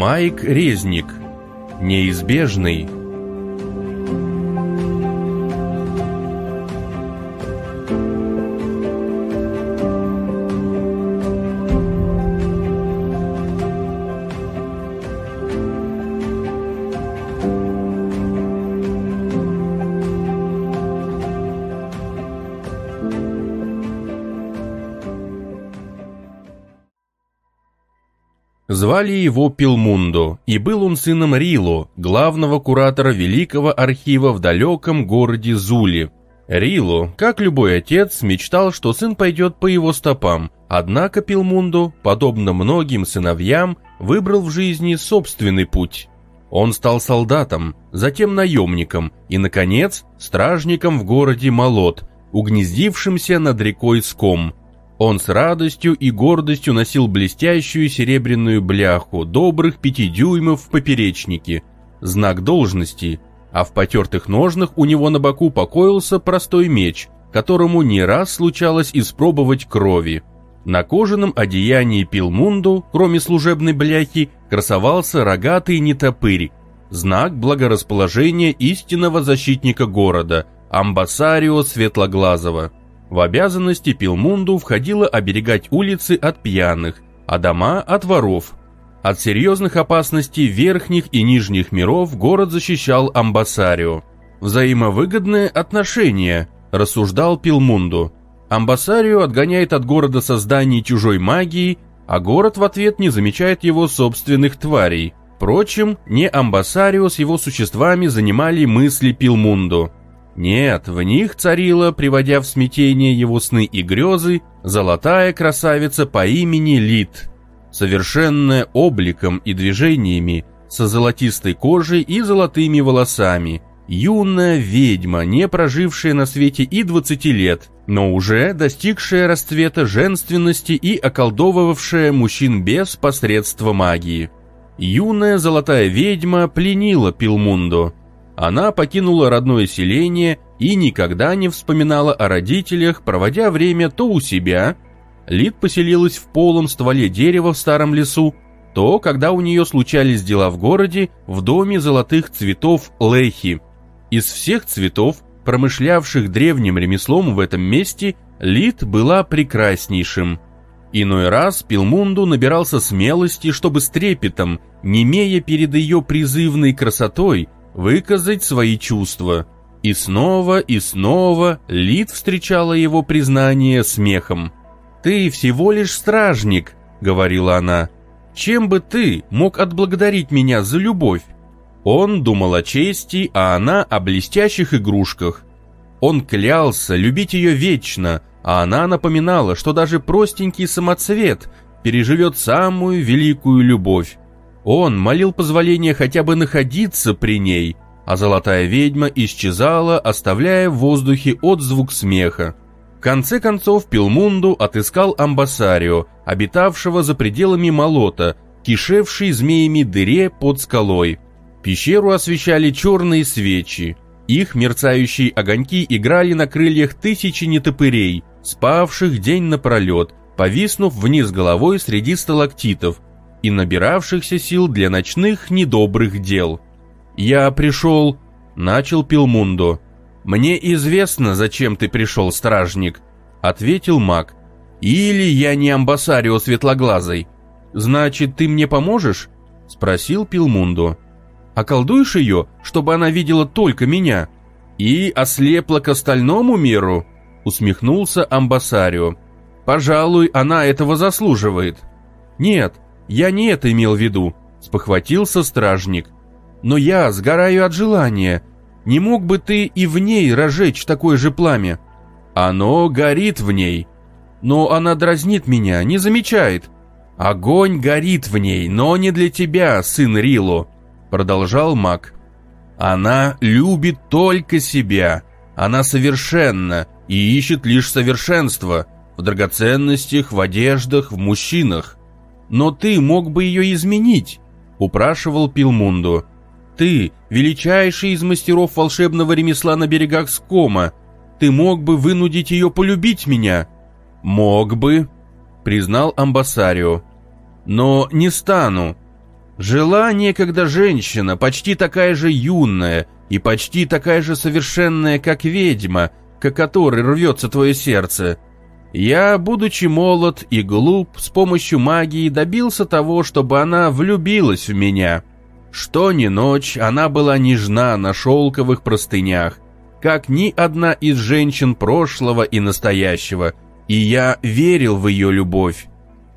Майк Резник. Неизбежный. Звали его Пилмундо, и был он сыном Рило, главного куратора Великого архива в далеком городе Зули. Рило, как любой отец, мечтал, что сын пойдет по его стопам, однако Пилмундо, подобно многим сыновьям, выбрал в жизни собственный путь. Он стал солдатом, затем наемником и, наконец, стражником в городе Молот, угнездившимся над рекой Ском – он с радостью и гордостью носил блестящую серебряную бляху добрых пяти дюймов в поперечнике, знак должности, а в потертых ножнах у него на боку покоился простой меч, которому не раз случалось испробовать крови. На кожаном одеянии Пилмунду, кроме служебной бляхи, красовался рогатый нетопырь, знак благорасположения истинного защитника города, амбассарио Светлоглазого. В обязанности Пилмунду входило оберегать улицы от пьяных, а дома от воров. От серьезных опасностей верхних и нижних миров город защищал Амбасарио. «Взаимовыгодное отношение», – рассуждал Пилмунду. Амбасарио отгоняет от города создание чужой магии, а город в ответ не замечает его собственных тварей. Впрочем, не Амбасарио с его существами занимали мысли Пилмунду. Нет, в них царила, приводя в смятение его сны и грезы, золотая красавица по имени Лид, совершенная обликом и движениями, со золотистой кожей и золотыми волосами, юная ведьма, не прожившая на свете и 20 лет, но уже достигшая расцвета женственности и околдовывавшая мужчин без посредства магии. Юная золотая ведьма пленила Пилмундо, она покинула родное селение и никогда не вспоминала о родителях, проводя время то у себя, Лид поселилась в полом стволе дерева в старом лесу, то, когда у нее случались дела в городе, в доме золотых цветов Лехи. Из всех цветов, промышлявших древним ремеслом в этом месте, Лид была прекраснейшим. Иной раз Пилмунду набирался смелости, чтобы с трепетом, немея перед ее призывной красотой, выказать свои чувства. И снова и снова Лид встречала его признание смехом. «Ты всего лишь стражник», — говорила она. «Чем бы ты мог отблагодарить меня за любовь?» Он думал о чести, а она о блестящих игрушках. Он клялся любить ее вечно, а она напоминала, что даже простенький самоцвет переживет самую великую любовь. Он молил позволения хотя бы находиться при ней, а золотая ведьма исчезала, оставляя в воздухе отзвук смеха. В конце концов Пилмунду отыскал амбассарио, обитавшего за пределами молота, кишевшей змеями дыре под скалой. Пещеру освещали черные свечи. Их мерцающие огоньки играли на крыльях тысячи нетопырей, спавших день напролет, повиснув вниз головой среди сталактитов, и набиравшихся сил для ночных недобрых дел. «Я пришел...» — начал Пилмундо. «Мне известно, зачем ты пришел, стражник», — ответил маг. «Или я не амбассарио светлоглазый. Значит, ты мне поможешь?» — спросил Пилмундо. «Околдуешь ее, чтобы она видела только меня?» «И ослепла к остальному миру?» — усмехнулся амбассарио. «Пожалуй, она этого заслуживает». «Нет, «Я не это имел в виду», — спохватился стражник. «Но я сгораю от желания. Не мог бы ты и в ней разжечь такое же пламя?» «Оно горит в ней. Но она дразнит меня, не замечает. Огонь горит в ней, но не для тебя, сын Рило», — продолжал маг. «Она любит только себя. Она совершенна и ищет лишь совершенство в драгоценностях, в одеждах, в мужчинах. «Но ты мог бы ее изменить», — упрашивал Пилмунду. «Ты, величайший из мастеров волшебного ремесла на берегах Скома, ты мог бы вынудить ее полюбить меня?» «Мог бы», — признал Амбасарио. «Но не стану». Жила некогда женщина, почти такая же юная и почти такая же совершенная, как ведьма, к которой рвется твое сердце. Я, будучи молод и глуп, с помощью магии добился того, чтобы она влюбилась в меня. Что ни ночь, она была нежна на шелковых простынях, как ни одна из женщин прошлого и настоящего, и я верил в ее любовь.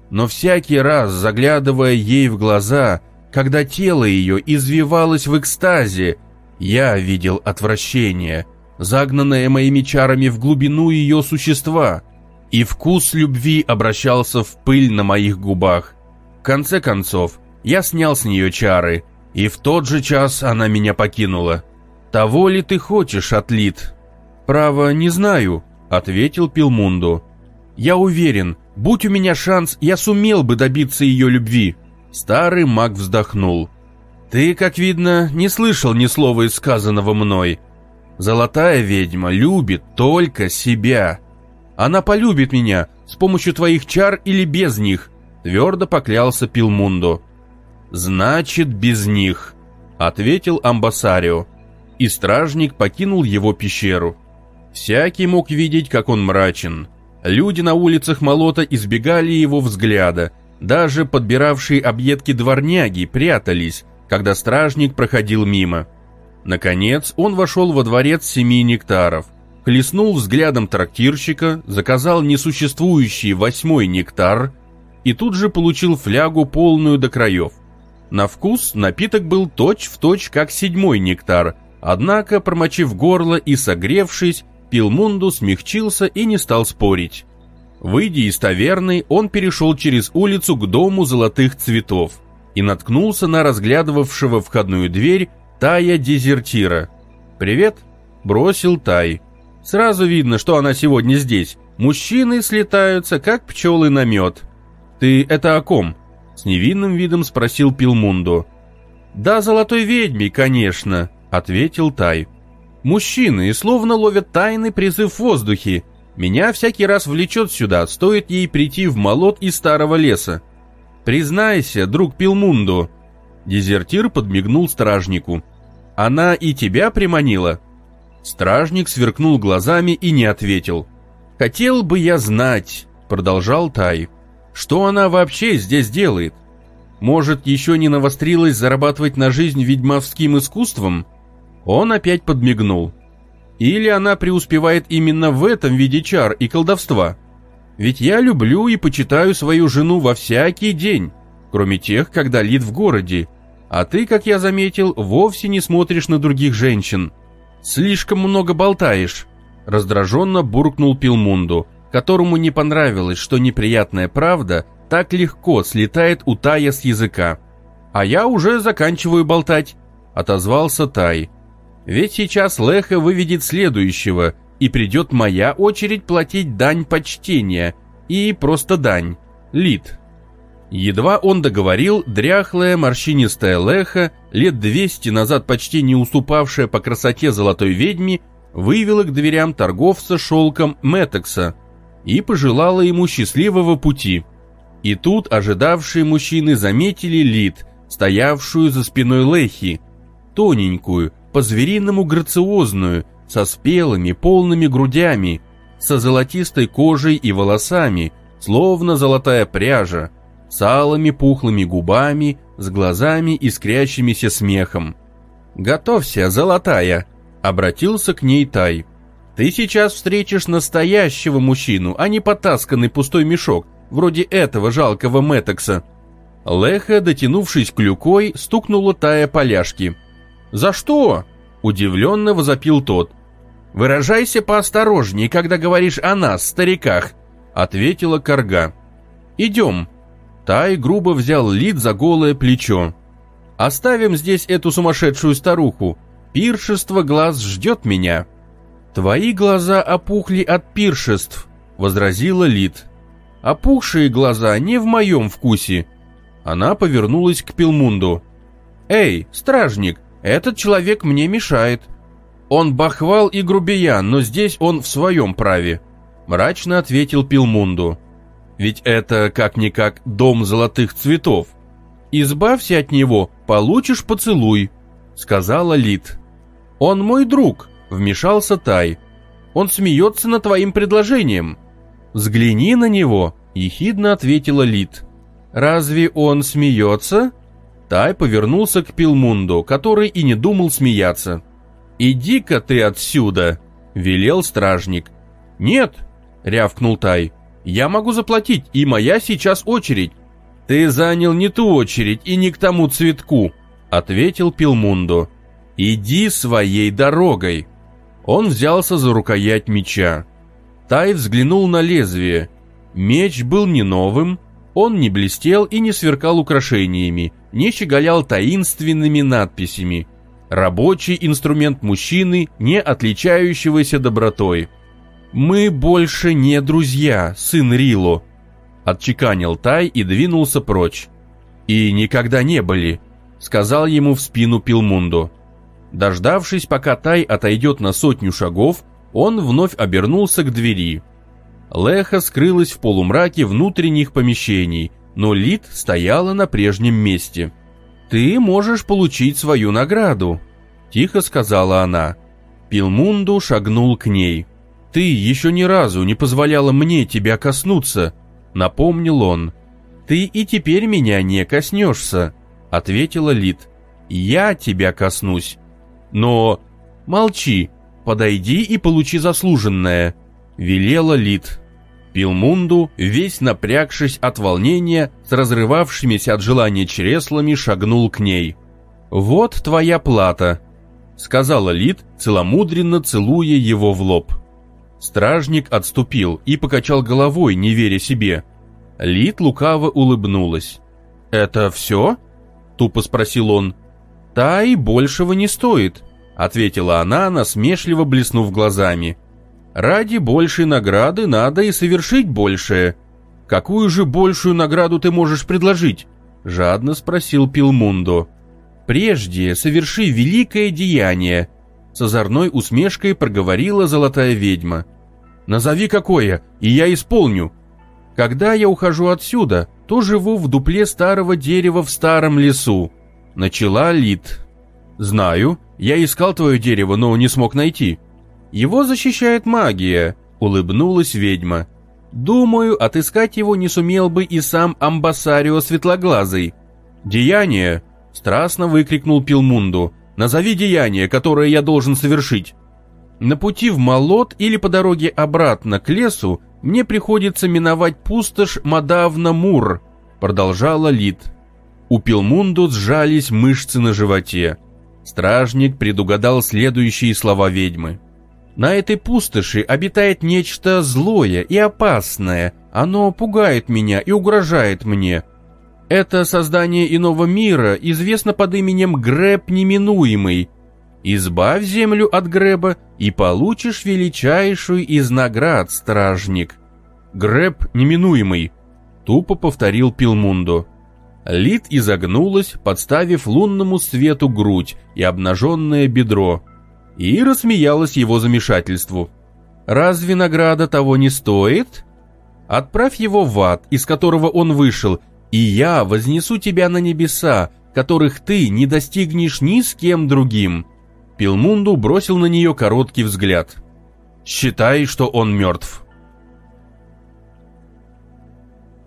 Но всякий раз, заглядывая ей в глаза, когда тело ее извивалось в экстазе, я видел отвращение, загнанное моими чарами в глубину ее существа, и вкус любви обращался в пыль на моих губах. В конце концов, я снял с нее чары, и в тот же час она меня покинула. «Того ли ты хочешь, Атлит?» «Право, не знаю», — ответил Пилмунду. «Я уверен, будь у меня шанс, я сумел бы добиться ее любви». Старый маг вздохнул. «Ты, как видно, не слышал ни слова сказанного мной. Золотая ведьма любит только себя. Она полюбит меня с помощью твоих чар или без них», — твердо поклялся Пилмунду. «Значит, без них», — ответил Амбасарио и стражник покинул его пещеру. Всякий мог видеть, как он мрачен. Люди на улицах Молота избегали его взгляда, даже подбиравшие объедки дворняги прятались, когда стражник проходил мимо. Наконец он вошел во дворец семи нектаров, хлестнул взглядом трактирщика, заказал несуществующий восьмой нектар и тут же получил флягу полную до краев. На вкус напиток был точь-в-точь, точь, как седьмой нектар – Однако, промочив горло и согревшись, Пилмунду смягчился и не стал спорить. Выйдя из таверны, он перешел через улицу к дому золотых цветов и наткнулся на разглядывавшего входную дверь Тая Дезертира. «Привет», — бросил Тай. «Сразу видно, что она сегодня здесь. Мужчины слетаются, как пчелы на мед». «Ты это о ком?» — с невинным видом спросил Пилмунду. «Да, золотой ведьме, конечно», ответил Тай. Мужчины словно ловят тайный призыв в воздухе. Меня всякий раз влечет сюда, стоит ей прийти в молот из старого леса. Признайся, друг Пилмунду. Дезертир подмигнул стражнику. Она и тебя приманила? Стражник сверкнул глазами и не ответил. Хотел бы я знать, продолжал Тай, что она вообще здесь делает. Может, еще не навострилась зарабатывать на жизнь ведьмовским искусством? Он опять подмигнул. Или она преуспевает именно в этом виде чар и колдовства? Ведь я люблю и почитаю свою жену во всякий день, кроме тех, когда лид в городе. А ты, как я заметил, вовсе не смотришь на других женщин. Слишком много болтаешь. Раздраженно буркнул Пилмунду, которому не понравилось, что неприятная правда так легко слетает у Тая с языка. «А я уже заканчиваю болтать», — отозвался Тай. Ведь сейчас Леха выведет следующего, и придет моя очередь платить дань почтения, и просто дань, лид. Едва он договорил, дряхлая морщинистая Леха, лет двести назад почти не уступавшая по красоте золотой ведьме, вывела к дверям торговца шелком Метекса и пожелала ему счастливого пути. И тут ожидавшие мужчины заметили Лид, стоявшую за спиной Лехи, тоненькую, по-звериному грациозную, со спелыми полными грудями, со золотистой кожей и волосами, словно золотая пряжа, с алыми пухлыми губами, с глазами искрящимися смехом. «Готовься, золотая!» — обратился к ней Тай. «Ты сейчас встретишь настоящего мужчину, а не потасканный пустой мешок, вроде этого жалкого Мэтокса». Леха, дотянувшись клюкой, стукнула Тая поляшки — «За что?» – удивленно возопил тот. «Выражайся поосторожнее, когда говоришь о нас, стариках», – ответила Карга. «Идем». Тай грубо взял Лид за голое плечо. «Оставим здесь эту сумасшедшую старуху. Пиршество глаз ждет меня». «Твои глаза опухли от пиршеств», — возразила Лид. «Опухшие глаза не в моем вкусе». Она повернулась к Пилмунду. «Эй, стражник, этот человек мне мешает. Он бахвал и грубиян, но здесь он в своем праве», — мрачно ответил Пилмунду. «Ведь это, как-никак, дом золотых цветов. «Избавься от него, получишь поцелуй», — сказала Лид. «Он мой друг», — вмешался Тай. «Он смеется над твоим предложением». «Взгляни на него», — ехидно ответила Лид. «Разве он смеется?» Тай повернулся к Пилмунду, который и не думал смеяться. «Иди-ка ты отсюда!» — велел стражник. «Нет!» — рявкнул Тай. «Я могу заплатить, и моя сейчас очередь». «Ты занял не ту очередь и не к тому цветку», — ответил Пилмунду. «Иди своей дорогой». Он взялся за рукоять меча. Тай взглянул на лезвие. Меч был не новым, он не блестел и не сверкал украшениями, не щеголял таинственными надписями. Рабочий инструмент мужчины, не отличающегося добротой. «Мы больше не друзья, сын Рило», — отчеканил Тай и двинулся прочь. «И никогда не были», — сказал ему в спину Пилмунду. Дождавшись, пока Тай отойдет на сотню шагов, он вновь обернулся к двери. Леха скрылась в полумраке внутренних помещений, но Лид стояла на прежнем месте. «Ты можешь получить свою награду», — тихо сказала она. Пилмунду шагнул к ней. «Ты еще ни разу не позволяла мне тебя коснуться», — напомнил он. «Ты и теперь меня не коснешься», — ответила Лид. «Я тебя коснусь». «Но...» «Молчи, подойди и получи заслуженное», — велела Лид. Пилмунду, весь напрягшись от волнения, с разрывавшимися от желания чреслами, шагнул к ней. «Вот твоя плата», — сказала Лид, целомудренно целуя его в лоб. Стражник отступил и покачал головой, не веря себе. Лид лукаво улыбнулась. «Это все?» — тупо спросил он. «Та и большего не стоит», — ответила она, насмешливо блеснув глазами. Ради большей награды надо и совершить большее. Какую же большую награду ты можешь предложить? Жадно спросил Пилмундо. Прежде соверши великое деяние. С озорной усмешкой проговорила золотая ведьма. Назови какое, и я исполню. Когда я ухожу отсюда, то живу в дупле старого дерева в старом лесу. Начала Лид. Знаю, я искал твое дерево, но не смог найти. Его защищает магия», — улыбнулась ведьма. «Думаю, отыскать его не сумел бы и сам амбассарио Светлоглазый». «Деяние!» — страстно выкрикнул Пилмунду. «Назови деяние, которое я должен совершить». «На пути в Молот или по дороге обратно к лесу мне приходится миновать пустошь Мадавна-Мур», — продолжала Лид. У Пилмунду сжались мышцы на животе. Стражник предугадал следующие слова ведьмы. На этой пустоши обитает нечто злое и опасное. Оно пугает меня и угрожает мне. Это создание иного мира известно под именем Греб Неминуемый. Избавь землю от Греба и получишь величайшую из наград, стражник. Греб Неминуемый, тупо повторил Пилмундо. Лид изогнулась, подставив лунному свету грудь и обнаженное бедро и рассмеялась его замешательству. «Разве награда того не стоит? Отправь его в ад, из которого он вышел, и я вознесу тебя на небеса, которых ты не достигнешь ни с кем другим». Пилмунду бросил на нее короткий взгляд. «Считай, что он мертв».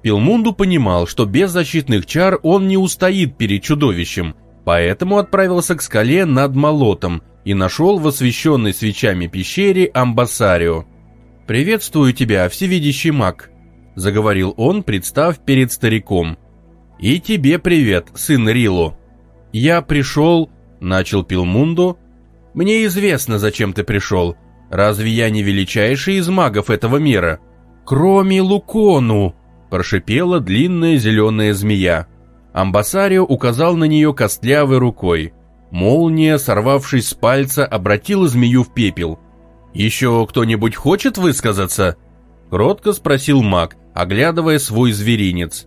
Пилмунду понимал, что без защитных чар он не устоит перед чудовищем, поэтому отправился к скале над молотом – и нашел в освещенной свечами пещере Амбассарио. «Приветствую тебя, всевидящий маг», — заговорил он, представ перед стариком. «И тебе привет, сын Рило. Я пришел...» — начал Пилмунду. «Мне известно, зачем ты пришел. Разве я не величайший из магов этого мира?» «Кроме Лукону!» — прошипела длинная зеленая змея. Амбассарио указал на нее костлявой рукой. Молния, сорвавшись с пальца, обратила змею в пепел. «Еще кто-нибудь хочет высказаться?» Кротко спросил маг, оглядывая свой зверинец.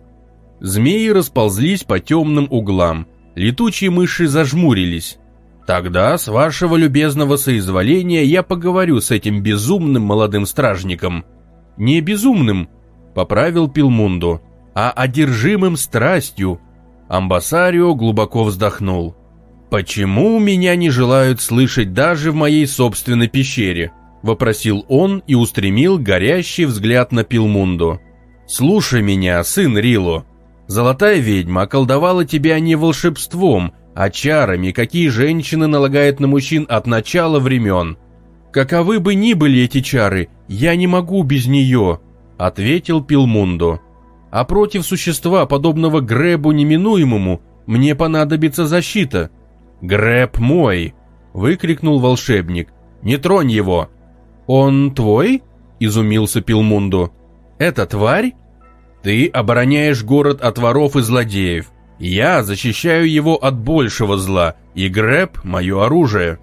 Змеи расползлись по темным углам, летучие мыши зажмурились. «Тогда, с вашего любезного соизволения, я поговорю с этим безумным молодым стражником». «Не безумным», — поправил Пилмунду, — «а одержимым страстью, Амбасарио глубоко вздохнул. «Почему меня не желают слышать даже в моей собственной пещере?» – вопросил он и устремил горящий взгляд на Пилмунду. «Слушай меня, сын Рило. Золотая ведьма околдовала тебя не волшебством, а чарами, какие женщины налагают на мужчин от начала времен. Каковы бы ни были эти чары, я не могу без нее», – ответил Пилмунду. «А против существа, подобного Гребу неминуемому, мне понадобится защита». «Грэб мой!» — выкрикнул волшебник. «Не тронь его!» «Он твой?» — изумился Пилмунду. «Это тварь?» «Ты обороняешь город от воров и злодеев. Я защищаю его от большего зла, и Грэб — мое оружие.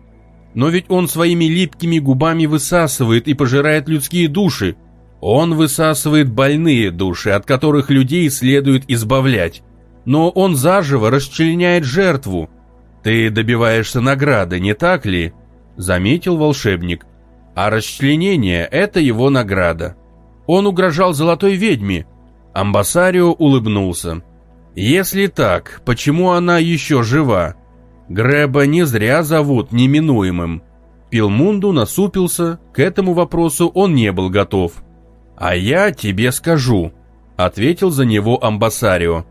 Но ведь он своими липкими губами высасывает и пожирает людские души. Он высасывает больные души, от которых людей следует избавлять. Но он заживо расчленяет жертву, «Ты добиваешься награды, не так ли?» — заметил волшебник. «А расчленение — это его награда. Он угрожал золотой ведьме». Амбасарио улыбнулся. «Если так, почему она еще жива? Греба не зря зовут неминуемым». Пилмунду насупился, к этому вопросу он не был готов. «А я тебе скажу», — ответил за него Амбасарио.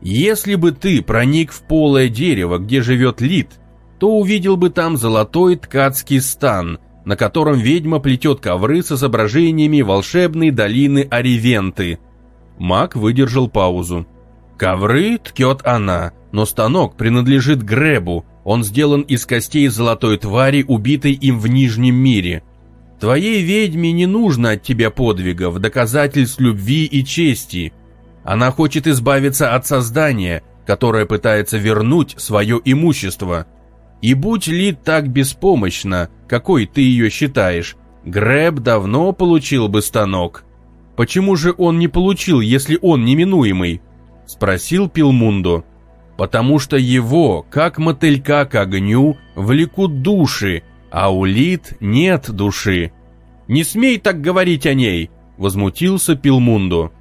Если бы ты проник в полое дерево, где живет Лид, то увидел бы там золотой ткацкий стан, на котором ведьма плетет ковры с изображениями волшебной долины Аривенты. Маг выдержал паузу. Ковры ткет она, но станок принадлежит Гребу, он сделан из костей золотой твари, убитой им в Нижнем мире. Твоей ведьме не нужно от тебя подвигов, доказательств любви и чести – она хочет избавиться от создания, которое пытается вернуть свое имущество. И будь ли так беспомощна, какой ты ее считаешь, Грэб давно получил бы станок. Почему же он не получил, если он неминуемый? Спросил Пилмундо. Потому что его, как мотылька к огню, влекут души, а у Лид нет души. Не смей так говорить о ней, возмутился Пилмундо.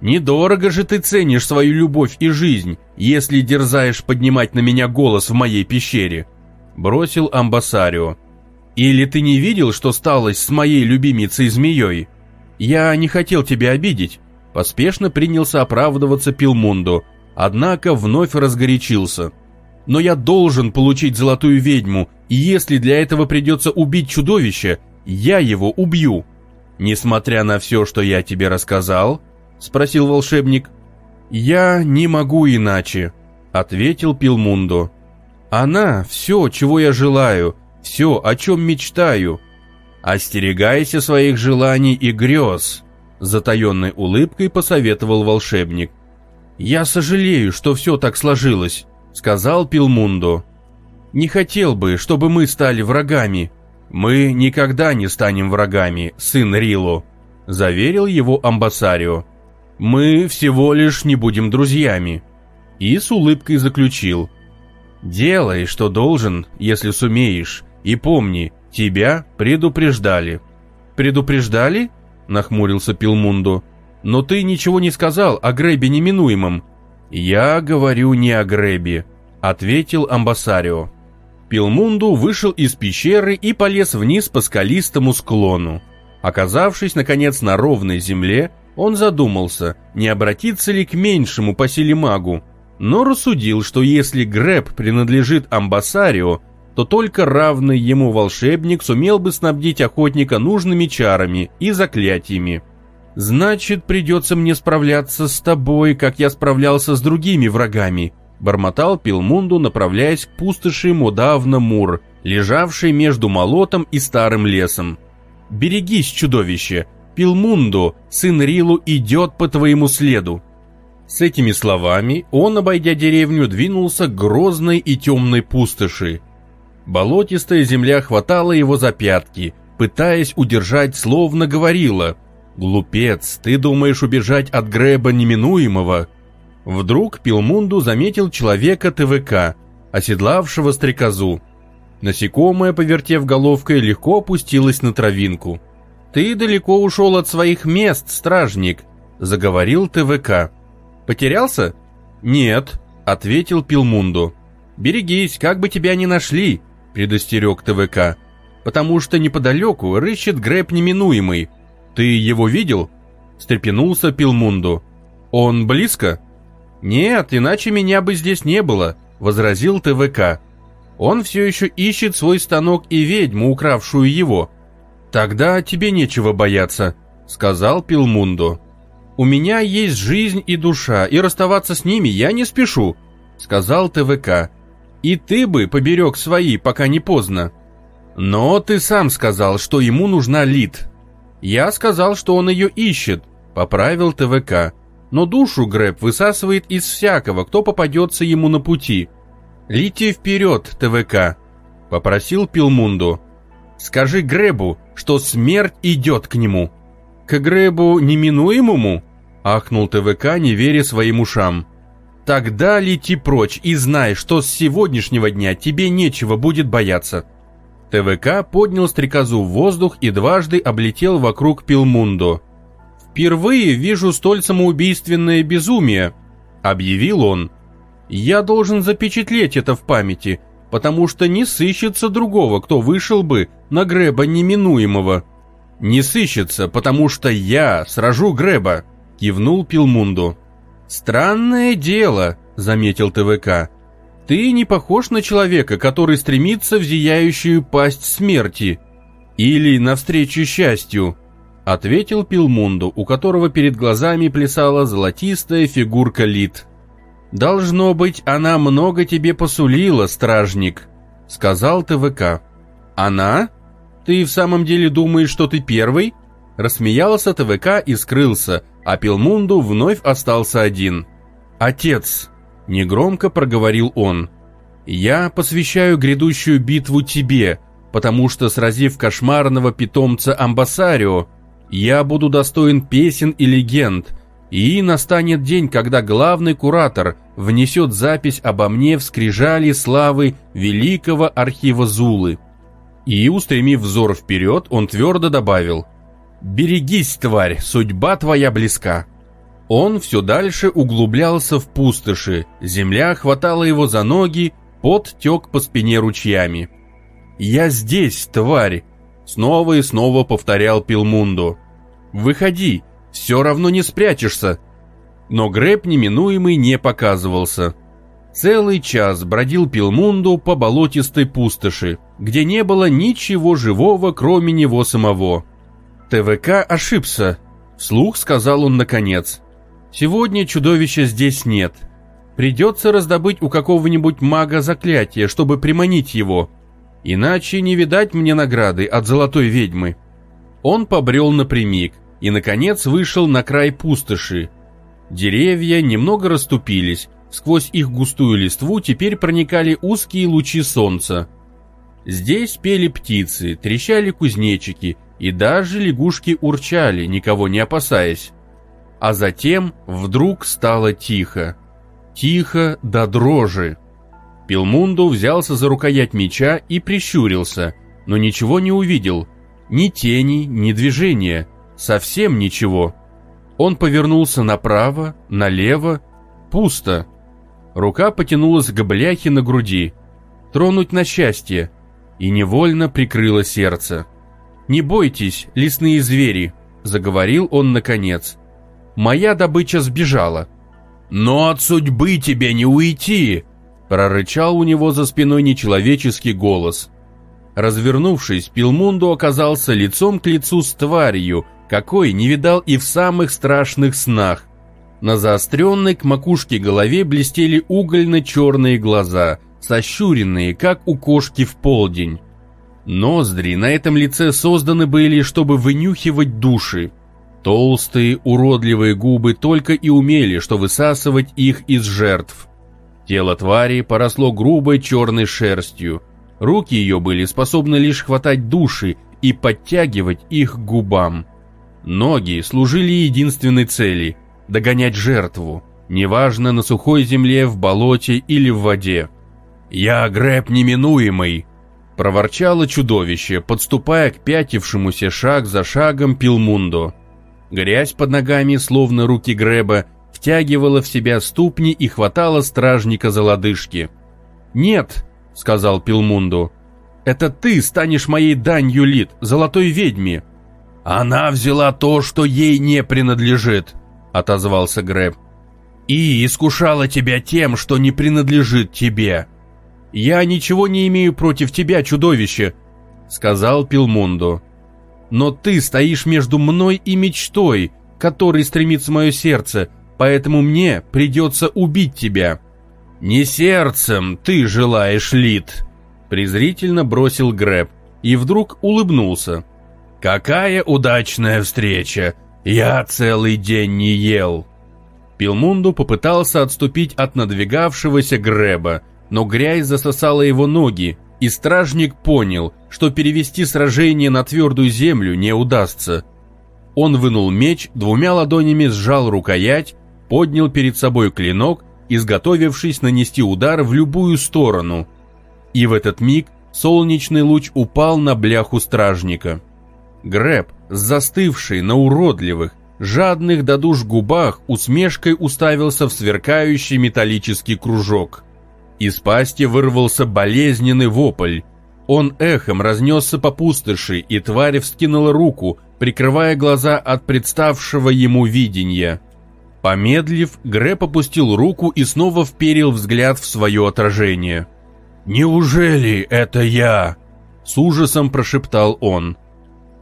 Недорого же ты ценишь свою любовь и жизнь, если дерзаешь поднимать на меня голос в моей пещере», — бросил Амбасарио. «Или ты не видел, что сталось с моей любимицей-змеей? Я не хотел тебя обидеть», — поспешно принялся оправдываться Пилмунду, однако вновь разгорячился. «Но я должен получить золотую ведьму, и если для этого придется убить чудовище, я его убью. Несмотря на все, что я тебе рассказал, — спросил волшебник. «Я не могу иначе», — ответил Пилмундо. «Она — все, чего я желаю, все, о чем мечтаю. Остерегайся своих желаний и грез», — затаенной улыбкой посоветовал волшебник. «Я сожалею, что все так сложилось», — сказал Пилмундо. «Не хотел бы, чтобы мы стали врагами». «Мы никогда не станем врагами, сын Рило», — заверил его Амбасарио. Мы всего лишь не будем друзьями. И с улыбкой заключил. Делай, что должен, если сумеешь. И помни, тебя предупреждали. Предупреждали? Нахмурился Пилмунду. Но ты ничего не сказал о Гребе неминуемом. Я говорю не о Гребе, ответил Амбасарио. Пилмунду вышел из пещеры и полез вниз по скалистому склону. Оказавшись, наконец, на ровной земле, он задумался, не обратиться ли к меньшему по силе магу, но рассудил, что если Грэб принадлежит Амбасарио, то только равный ему волшебник сумел бы снабдить охотника нужными чарами и заклятиями. «Значит, придется мне справляться с тобой, как я справлялся с другими врагами», бормотал Пилмунду, направляясь к пустоши Мудавна Мур, лежавшей между молотом и старым лесом. «Берегись, чудовище! Пилмунду, сын Рилу, идет по твоему следу». С этими словами он, обойдя деревню, двинулся к грозной и темной пустоши. Болотистая земля хватала его за пятки, пытаясь удержать, словно говорила «Глупец, ты думаешь убежать от Греба неминуемого?» Вдруг Пилмунду заметил человека ТВК, оседлавшего стрекозу. Насекомое, повертев головкой, легко опустилось на травинку – «Ты далеко ушел от своих мест, стражник», — заговорил ТВК. «Потерялся?» «Нет», — ответил Пилмунду. «Берегись, как бы тебя ни нашли», — предостерег ТВК. «Потому что неподалеку рыщет Грэб неминуемый. Ты его видел?» — встрепенулся Пилмунду. «Он близко?» «Нет, иначе меня бы здесь не было», — возразил ТВК. «Он все еще ищет свой станок и ведьму, укравшую его». «Тогда тебе нечего бояться», — сказал Пилмунду. «У меня есть жизнь и душа, и расставаться с ними я не спешу», — сказал ТВК. «И ты бы поберег свои, пока не поздно». «Но ты сам сказал, что ему нужна Лид». «Я сказал, что он ее ищет», — поправил ТВК. «Но душу Грэб высасывает из всякого, кто попадется ему на пути». «Лети вперед, ТВК», — попросил Пилмунду. «Скажи Грэбу, что смерть идет к нему». «К Грэбу неминуемому?» — ахнул ТВК, не веря своим ушам. «Тогда лети прочь и знай, что с сегодняшнего дня тебе нечего будет бояться». ТВК поднял стрекозу в воздух и дважды облетел вокруг Пилмундо. «Впервые вижу столь самоубийственное безумие», — объявил он. «Я должен запечатлеть это в памяти, потому что не сыщется другого, кто вышел бы на Греба неминуемого». «Не сыщется, потому что я сражу Греба», — кивнул Пилмунду. «Странное дело», — заметил ТВК. «Ты не похож на человека, который стремится в зияющую пасть смерти. Или навстречу счастью», — ответил Пилмунду, у которого перед глазами плясала золотистая фигурка Лид. «Должно быть, она много тебе посулила, стражник», — сказал ТВК. «Она?» «Ты в самом деле думаешь, что ты первый?» Рассмеялся ТВК и скрылся, а Пилмунду вновь остался один. «Отец!» – негромко проговорил он. «Я посвящаю грядущую битву тебе, потому что, сразив кошмарного питомца Амбасарио, я буду достоин песен и легенд, и настанет день, когда главный куратор внесет запись обо мне в скрижали славы великого архива Зулы. И, устремив взор вперед, он твердо добавил «Берегись, тварь, судьба твоя близка». Он все дальше углублялся в пустоши, земля хватала его за ноги, пот тек по спине ручьями. «Я здесь, тварь!» Снова и снова повторял Пилмунду. «Выходи, все равно не спрячешься!» Но Грэб неминуемый не показывался. Целый час бродил Пилмунду по болотистой пустоши, где не было ничего живого, кроме него самого. ТВК ошибся, вслух сказал он наконец. Сегодня чудовища здесь нет. Придется раздобыть у какого-нибудь мага заклятие, чтобы приманить его. Иначе не видать мне награды от золотой ведьмы. Он побрел напрямик и, наконец, вышел на край пустоши. Деревья немного расступились, Сквозь их густую листву теперь проникали узкие лучи солнца. Здесь пели птицы, трещали кузнечики, и даже лягушки урчали, никого не опасаясь. А затем вдруг стало тихо. Тихо до дрожи. Пилмунду взялся за рукоять меча и прищурился, но ничего не увидел. Ни тени, ни движения. Совсем ничего. Он повернулся направо, налево. Пусто. Рука потянулась к бляхе на груди. Тронуть на счастье. И невольно прикрыло сердце. «Не бойтесь, лесные звери», — заговорил он наконец. «Моя добыча сбежала». «Но от судьбы тебе не уйти!» Прорычал у него за спиной нечеловеческий голос. Развернувшись, Пилмунду оказался лицом к лицу с тварью, какой не видал и в самых страшных снах. На заостренной к макушке голове блестели угольно-черные глаза, сощуренные, как у кошки в полдень. Ноздри на этом лице созданы были, чтобы вынюхивать души. Толстые, уродливые губы только и умели, что высасывать их из жертв. Тело твари поросло грубой черной шерстью. Руки ее были способны лишь хватать души и подтягивать их к губам. Ноги служили единственной цели догонять жертву, неважно на сухой земле, в болоте или в воде. «Я грэб неминуемый!» — проворчало чудовище, подступая к пятившемуся шаг за шагом Пилмундо. Грязь под ногами, словно руки грэба, втягивала в себя ступни и хватала стражника за лодыжки. «Нет», — сказал Пилмунду, — «это ты станешь моей данью, Лид, золотой ведьме». «Она взяла то, что ей не принадлежит», — отозвался Грэб. «И искушала тебя тем, что не принадлежит тебе». «Я ничего не имею против тебя, чудовище», — сказал Пилмунду. «Но ты стоишь между мной и мечтой, которой стремится мое сердце, поэтому мне придется убить тебя». «Не сердцем ты желаешь, Лид», — презрительно бросил Грэб и вдруг улыбнулся. «Какая удачная встреча! Я целый день не ел!» Пилмунду попытался отступить от надвигавшегося Грэба, но грязь засосала его ноги, и стражник понял, что перевести сражение на твердую землю не удастся. Он вынул меч, двумя ладонями сжал рукоять, поднял перед собой клинок, изготовившись нанести удар в любую сторону. И в этот миг солнечный луч упал на бляху стражника. Грэб, застывший на уродливых, жадных до душ губах, усмешкой уставился в сверкающий металлический кружок. Из пасти вырвался болезненный вопль. Он эхом разнесся по пустоши, и тварь вскинула руку, прикрывая глаза от представшего ему видения. Помедлив, Грэп опустил руку и снова вперил взгляд в свое отражение. «Неужели это я?» С ужасом прошептал он.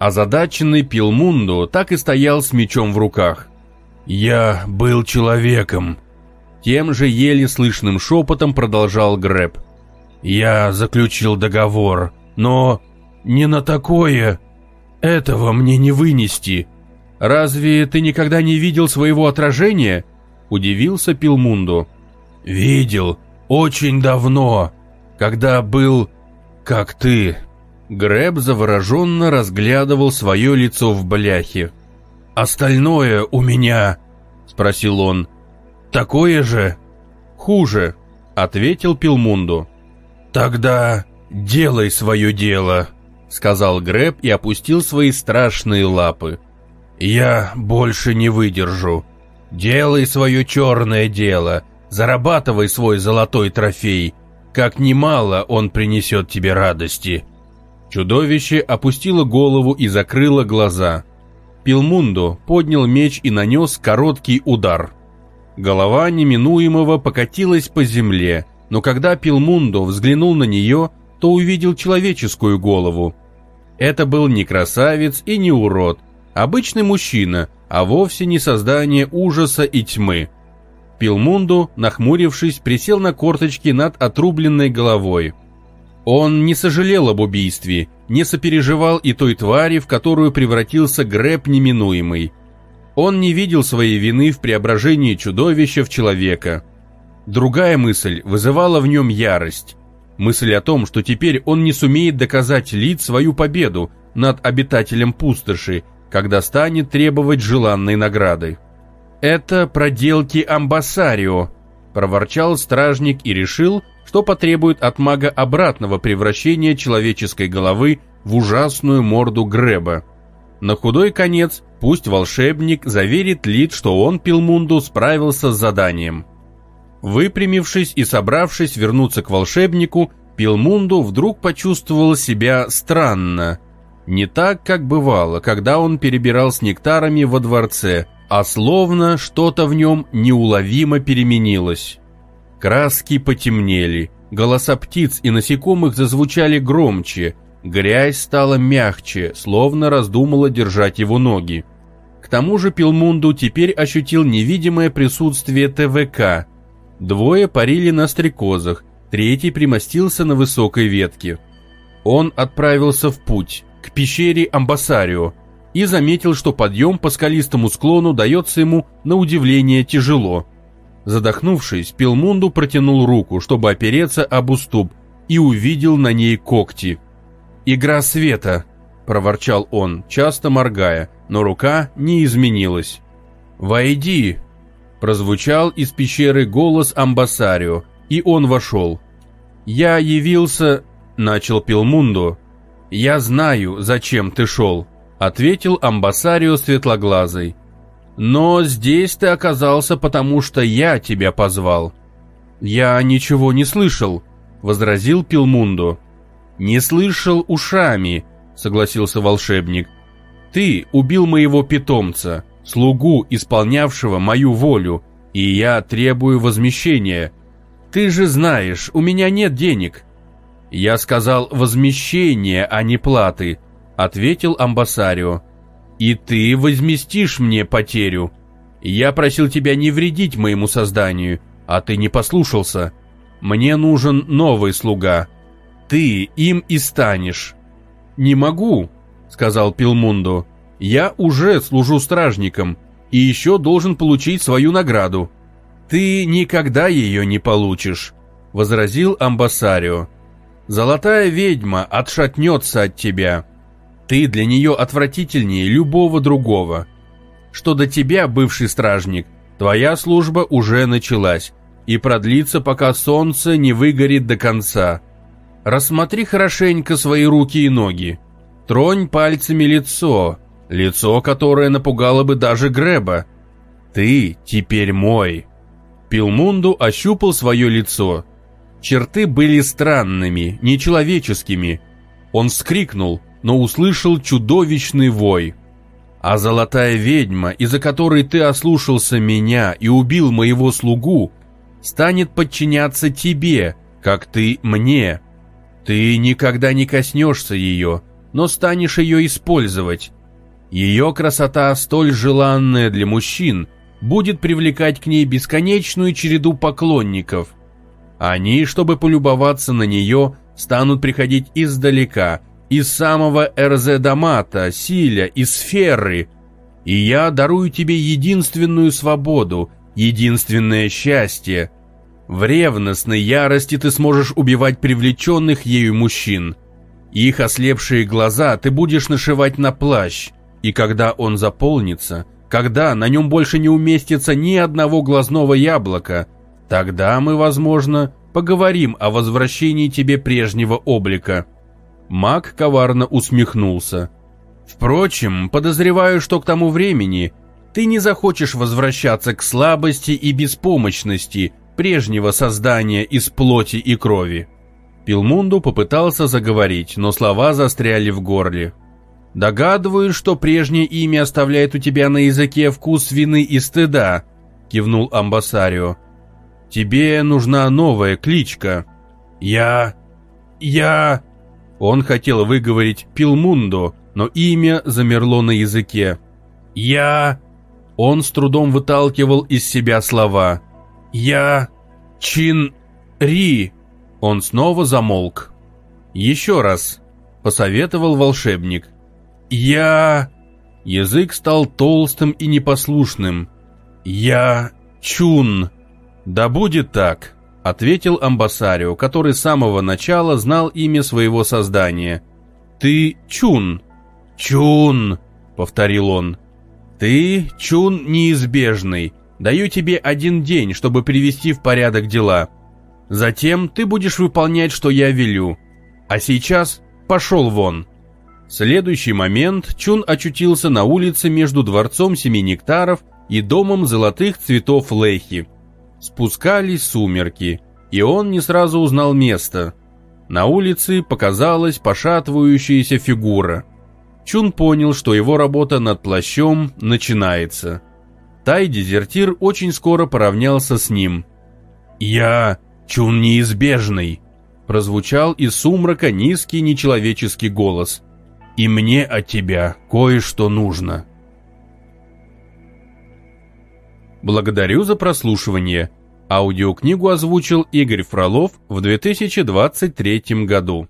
Озадаченный Пилмунду так и стоял с мечом в руках. «Я был человеком», тем же еле слышным шепотом продолжал Грэб. «Я заключил договор, но не на такое. Этого мне не вынести». «Разве ты никогда не видел своего отражения?» Удивился Пилмунду. «Видел. Очень давно. Когда был... как ты». Грэб завороженно разглядывал свое лицо в бляхе. «Остальное у меня...» — спросил он. Такое же? Хуже, ответил Пилмунду. Тогда делай свое дело, сказал Грэб и опустил свои страшные лапы. Я больше не выдержу. Делай свое черное дело, зарабатывай свой золотой трофей. Как немало он принесет тебе радости. Чудовище опустило голову и закрыло глаза. Пилмунду поднял меч и нанес короткий удар – Голова неминуемого покатилась по земле, но когда Пилмундо взглянул на нее, то увидел человеческую голову. Это был не красавец и не урод, обычный мужчина, а вовсе не создание ужаса и тьмы. Пилмунду, нахмурившись, присел на корточки над отрубленной головой. Он не сожалел об убийстве, не сопереживал и той твари, в которую превратился Грэб неминуемый – он не видел своей вины в преображении чудовища в человека. Другая мысль вызывала в нем ярость. Мысль о том, что теперь он не сумеет доказать Лид свою победу над обитателем пустоши, когда станет требовать желанной награды. «Это проделки Амбассарио», – проворчал стражник и решил, что потребует от мага обратного превращения человеческой головы в ужасную морду Греба. На худой конец пусть волшебник заверит Лид, что он, Пилмунду, справился с заданием. Выпрямившись и собравшись вернуться к волшебнику, Пилмунду вдруг почувствовал себя странно. Не так, как бывало, когда он перебирал с нектарами во дворце, а словно что-то в нем неуловимо переменилось. Краски потемнели, голоса птиц и насекомых зазвучали громче, Грязь стала мягче, словно раздумала держать его ноги. К тому же Пилмунду теперь ощутил невидимое присутствие ТВК. Двое парили на стрекозах, третий примостился на высокой ветке. Он отправился в путь, к пещере Амбасарио, и заметил, что подъем по скалистому склону дается ему на удивление тяжело. Задохнувшись, Пилмунду протянул руку, чтобы опереться об уступ, и увидел на ней когти – «Игра света», — проворчал он, часто моргая, но рука не изменилась. «Войди!» — прозвучал из пещеры голос Амбасарио, и он вошел. «Я явился...» — начал Пилмунду. «Я знаю, зачем ты шел», — ответил Амбасарио светлоглазый. Но здесь ты оказался, потому что я тебя позвал». «Я ничего не слышал», — возразил Пилмунду. «Не слышал ушами», — согласился волшебник. «Ты убил моего питомца, слугу, исполнявшего мою волю, и я требую возмещения. Ты же знаешь, у меня нет денег». «Я сказал возмещение, а не платы», — ответил амбассарио. «И ты возместишь мне потерю. Я просил тебя не вредить моему созданию, а ты не послушался. Мне нужен новый слуга. Ты им и станешь». «Не могу», — сказал Пилмунду. «Я уже служу стражником и еще должен получить свою награду». «Ты никогда ее не получишь», — возразил амбассарио. «Золотая ведьма отшатнется от тебя. Ты для нее отвратительнее любого другого. Что до тебя, бывший стражник, твоя служба уже началась и продлится, пока солнце не выгорит до конца. Рассмотри хорошенько свои руки и ноги. Тронь пальцами лицо, лицо, которое напугало бы даже Греба. Ты теперь мой. Пилмунду ощупал свое лицо. Черты были странными, нечеловеческими. Он вскрикнул, но услышал чудовищный вой. А золотая ведьма, из-за которой ты ослушался меня и убил моего слугу, станет подчиняться тебе, как ты мне. Ты никогда не коснешься ее, но станешь ее использовать. Ее красота, столь желанная для мужчин, будет привлекать к ней бесконечную череду поклонников. Они, чтобы полюбоваться на нее, станут приходить издалека, из самого Эрзе-Дамата, Силя и Сферы. И я дарую тебе единственную свободу, единственное счастье. В ревностной ярости ты сможешь убивать привлеченных ею мужчин. Их ослепшие глаза ты будешь нашивать на плащ, и когда он заполнится, когда на нем больше не уместится ни одного глазного яблока, тогда мы, возможно, поговорим о возвращении тебе прежнего облика». Маг коварно усмехнулся. «Впрочем, подозреваю, что к тому времени ты не захочешь возвращаться к слабости и беспомощности прежнего создания из плоти и крови». Пилмунду попытался заговорить, но слова застряли в горле. «Догадываюсь, что прежнее имя оставляет у тебя на языке вкус вины и стыда», — кивнул Амбасарио. «Тебе нужна новая кличка». «Я... я...» Он хотел выговорить «Пилмундо», но имя замерло на языке. «Я...» Он с трудом выталкивал из себя слова. «Я... Чин... Ри...» Он снова замолк. «Еще раз», — посоветовал волшебник. «Я...» Язык стал толстым и непослушным. «Я... Чун...» «Да будет так», — ответил амбассарио, который с самого начала знал имя своего создания. «Ты Чун». «Чун», — повторил он. «Ты Чун неизбежный. Даю тебе один день, чтобы привести в порядок дела. Затем ты будешь выполнять, что я велю. А сейчас пошел вон». В следующий момент Чун очутился на улице между дворцом Семи Нектаров и домом золотых цветов Лехи. Спускались сумерки, и он не сразу узнал место. На улице показалась пошатывающаяся фигура. Чун понял, что его работа над плащом начинается. Тай-дезертир очень скоро поравнялся с ним. «Я Чун неизбежный!» Прозвучал из сумрака низкий нечеловеческий голос – и мне от тебя кое-что нужно. Благодарю за прослушивание. Аудиокнигу озвучил Игорь Фролов в 2023 году.